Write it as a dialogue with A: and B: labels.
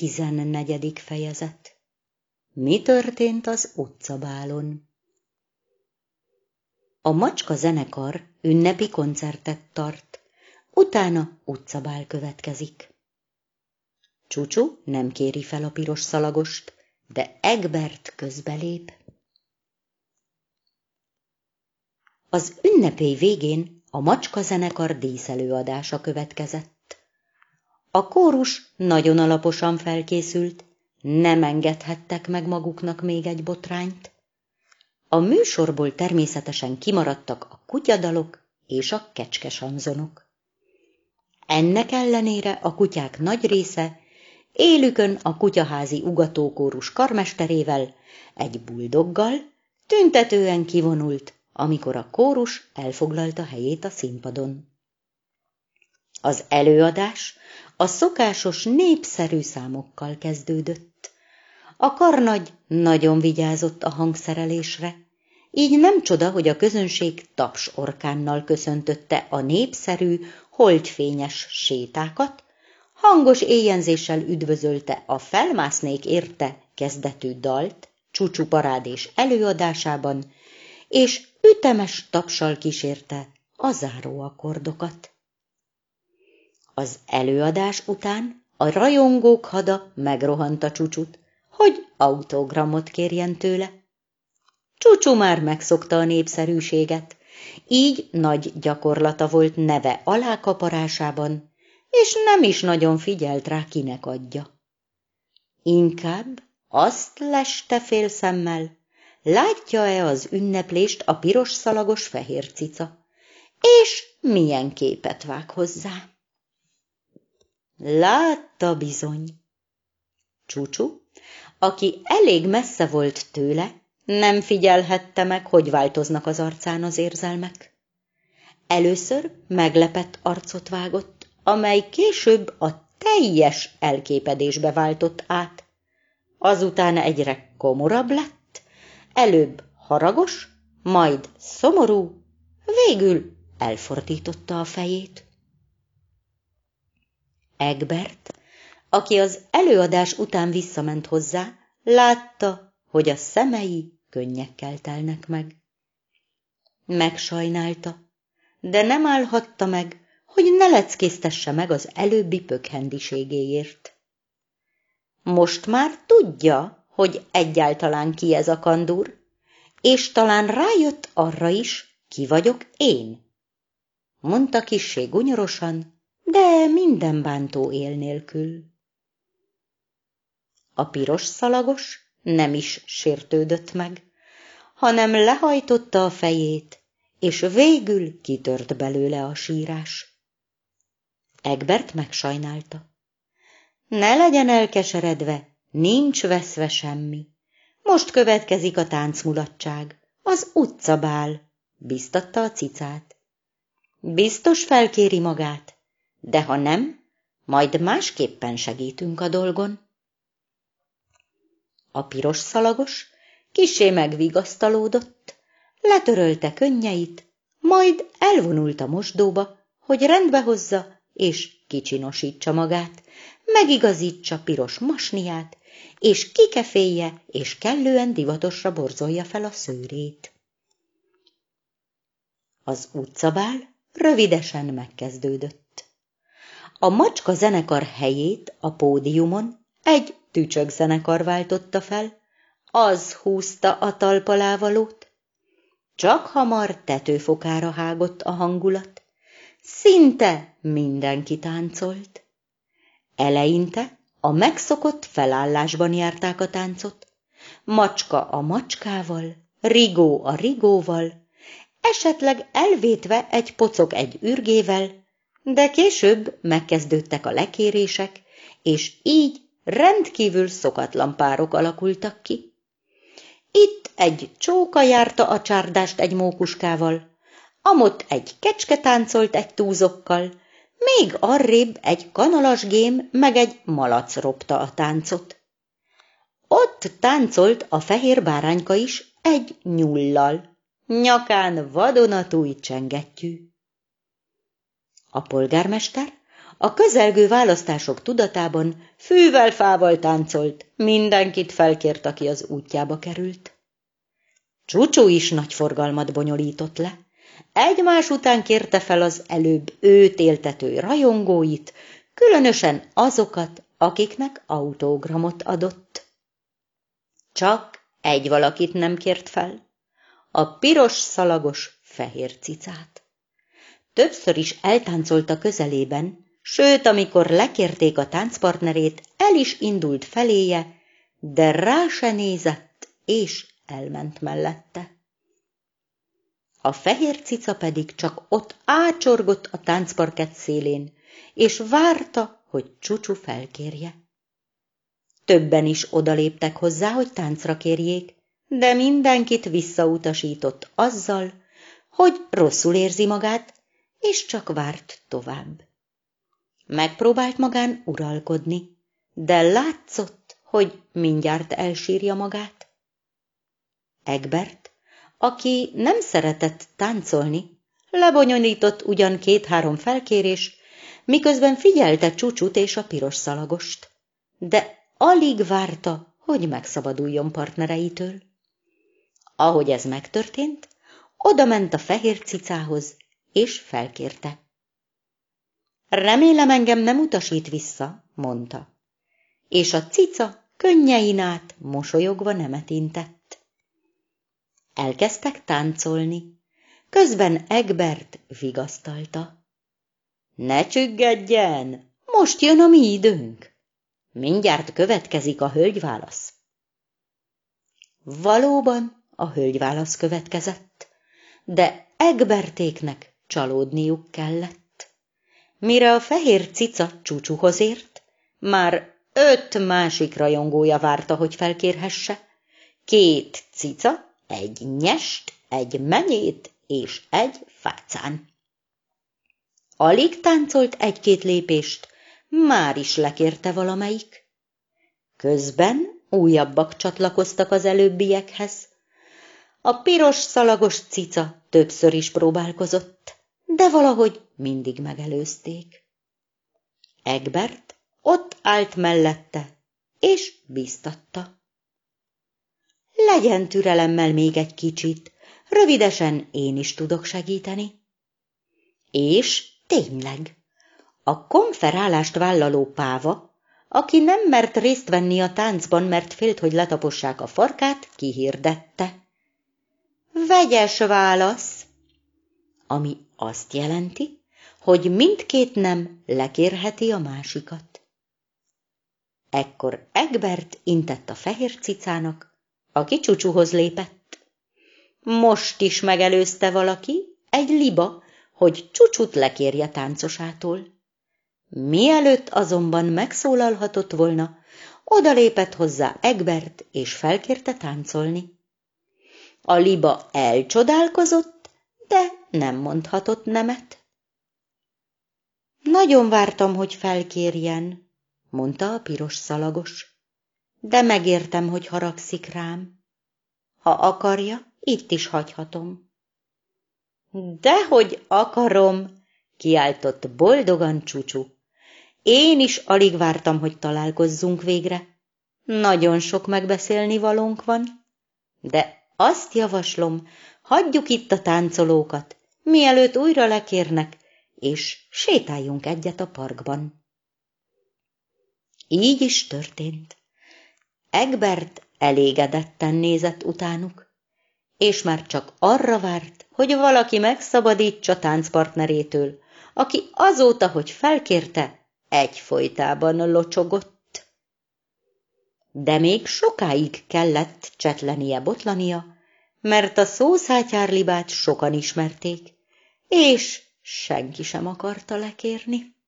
A: Tizennegyedik fejezet Mi történt az utcabálon? A macska zenekar ünnepi koncertet tart, utána utcabál következik. Csúcsú nem kéri fel a piros szalagost, de Egbert közbelép. Az ünnepély végén a macska zenekar díszelőadása következett. A kórus nagyon alaposan felkészült, nem engedhettek meg maguknak még egy botrányt. A műsorból természetesen kimaradtak a kutyadalok és a kecskesanzonok. Ennek ellenére a kutyák nagy része élükön a kutyaházi ugatókórus karmesterével, egy buldoggal, tüntetően kivonult, amikor a kórus elfoglalta helyét a színpadon. Az előadás a szokásos népszerű számokkal kezdődött. A karnagy nagyon vigyázott a hangszerelésre, így nem csoda, hogy a közönség taps orkánnal köszöntötte a népszerű, holdfényes sétákat, hangos éjjenzéssel üdvözölte a felmásznék érte kezdetű dalt, csúcsú parádés előadásában, és ütemes tapsal kísérte a záróakordokat. Az előadás után a rajongók hada megrohant a csúcsut, hogy autogramot kérjen tőle. Csúcsú már megszokta a népszerűséget, így nagy gyakorlata volt neve alákaparásában, és nem is nagyon figyelt rá, kinek adja. Inkább azt leste fél szemmel, látja-e az ünneplést a piros szalagos fehér cica, és milyen képet vág hozzá. Látta bizony. Csúcsú, aki elég messze volt tőle, nem figyelhette meg, hogy változnak az arcán az érzelmek. Először meglepett arcot vágott, amely később a teljes elképedésbe váltott át. Azután egyre komorabb lett, előbb haragos, majd szomorú, végül elfordította a fejét. Egbert, aki az előadás után visszament hozzá, látta, hogy a szemei könnyekkel telnek meg. Megsajnálta, de nem állhatta meg, hogy ne leckésztesse meg az előbbi pökhendiségéért. Most már tudja, hogy egyáltalán ki ez a kandúr, és talán rájött arra is, ki vagyok én. Mondta kissé gunyorosan, de minden bántó él nélkül. A piros szalagos nem is sértődött meg, hanem lehajtotta a fejét, és végül kitört belőle a sírás. Egbert megsajnálta. Ne legyen elkeseredve, nincs veszve semmi. Most következik a táncmulatság, az utcabál, biztatta a cicát. Biztos felkéri magát, de ha nem, majd másképpen segítünk a dolgon. A piros szalagos kisé megvigasztalódott, letörölte könnyeit, majd elvonult a mosdóba, hogy rendbe hozza és kicsinosítsa magát, megigazítsa piros masniát, és kikefélje és kellően divatosra borzolja fel a szőrét. Az utcabál rövidesen megkezdődött. A macska zenekar helyét a pódiumon egy tücsök zenekar váltotta fel, az húzta a talpalávalót. Csak hamar tetőfokára hágott a hangulat, szinte mindenki táncolt. Eleinte a megszokott felállásban járták a táncot, macska a macskával, rigó a rigóval, esetleg elvétve egy pocok egy ürgével, de később megkezdődtek a lekérések, és így rendkívül szokatlan párok alakultak ki. Itt egy csóka járta a csárdást egy mókuskával, amott egy kecske táncolt egy túzokkal, még arrébb egy kanalasgém meg egy malac ropta a táncot. Ott táncolt a fehér bárányka is egy nyullal, nyakán vadonatúj csengettyű. A polgármester A közelgő választások tudatában fűvel-fával táncolt, mindenkit felkért, aki az útjába került. Csúcsú is nagy forgalmat bonyolított le. Egymás után kérte fel az előbb őt éltető rajongóit, különösen azokat, akiknek autógramot adott. Csak egy valakit nem kért fel, a piros szalagos fehér cicát. Többször is eltáncolt a közelében, sőt, amikor lekérték a táncpartnerét, el is indult feléje, de rá se nézett, és elment mellette. A fehér cica pedig csak ott ácsorgott a táncparkett szélén, és várta, hogy csúcsú felkérje. Többen is odaléptek hozzá, hogy táncra kérjék, de mindenkit visszautasított azzal, hogy rosszul érzi magát, és csak várt tovább. Megpróbált magán uralkodni, de látszott, hogy mindjárt elsírja magát. Egbert, aki nem szeretett táncolni, lebonyolított ugyan két-három felkérés, miközben figyelte csúcsút és a piros szalagost, de alig várta, hogy megszabaduljon partnereitől. Ahogy ez megtörtént, oda ment a fehér cicához, és felkérte. Remélem engem nem utasít vissza, mondta. És a cica könnyein át mosolyogva nemet intett. Elkezdtek táncolni. Közben Egbert vigasztalta. Ne csüggedjen, most jön a mi időnk. Mindjárt következik a hölgyválasz. Valóban a hölgyválasz következett, de Egbertéknek csalódniuk kellett. Mire a fehér cica csúcsúhoz ért, már öt másik rajongója várta, hogy felkérhesse. Két cica, egy nyest, egy menyét és egy fácán. Alig táncolt egy-két lépést, már is lekérte valamelyik. Közben újabbak csatlakoztak az előbbiekhez. A piros szalagos cica többször is próbálkozott, de valahogy mindig megelőzték. Egbert ott állt mellette, és biztatta. Legyen türelemmel még egy kicsit, rövidesen én is tudok segíteni. És tényleg, a konferálást vállaló páva, aki nem mert részt venni a táncban, mert félt, hogy letapossák a farkát, kihirdette. Vegyes válasz, ami azt jelenti, hogy mindkét nem lekérheti a másikat. Ekkor Egbert intett a fehér cicának, aki csúcsúhoz lépett. Most is megelőzte valaki, egy liba, hogy csúcsút lekérje táncosától. Mielőtt azonban megszólalhatott volna, odalépett hozzá Egbert, és felkérte táncolni. A liba elcsodálkozott, de nem mondhatott nemet. Nagyon vártam, hogy felkérjen, mondta a piros szalagos, de megértem, hogy haragszik rám. Ha akarja, itt is hagyhatom. Dehogy akarom, kiáltott boldogan csúcsú. Én is alig vártam, hogy találkozzunk végre. Nagyon sok megbeszélni valónk van, de azt javaslom, hagyjuk itt a táncolókat, mielőtt újra lekérnek, és sétáljunk egyet a parkban. Így is történt. Egbert elégedetten nézett utánuk, és már csak arra várt, hogy valaki megszabadítsa táncpartnerétől, aki azóta, hogy felkérte, egyfolytában locsogott. De még sokáig kellett csetlenie botlania, mert a szószátyárlibát sokan ismerték, és senki sem akarta lekérni.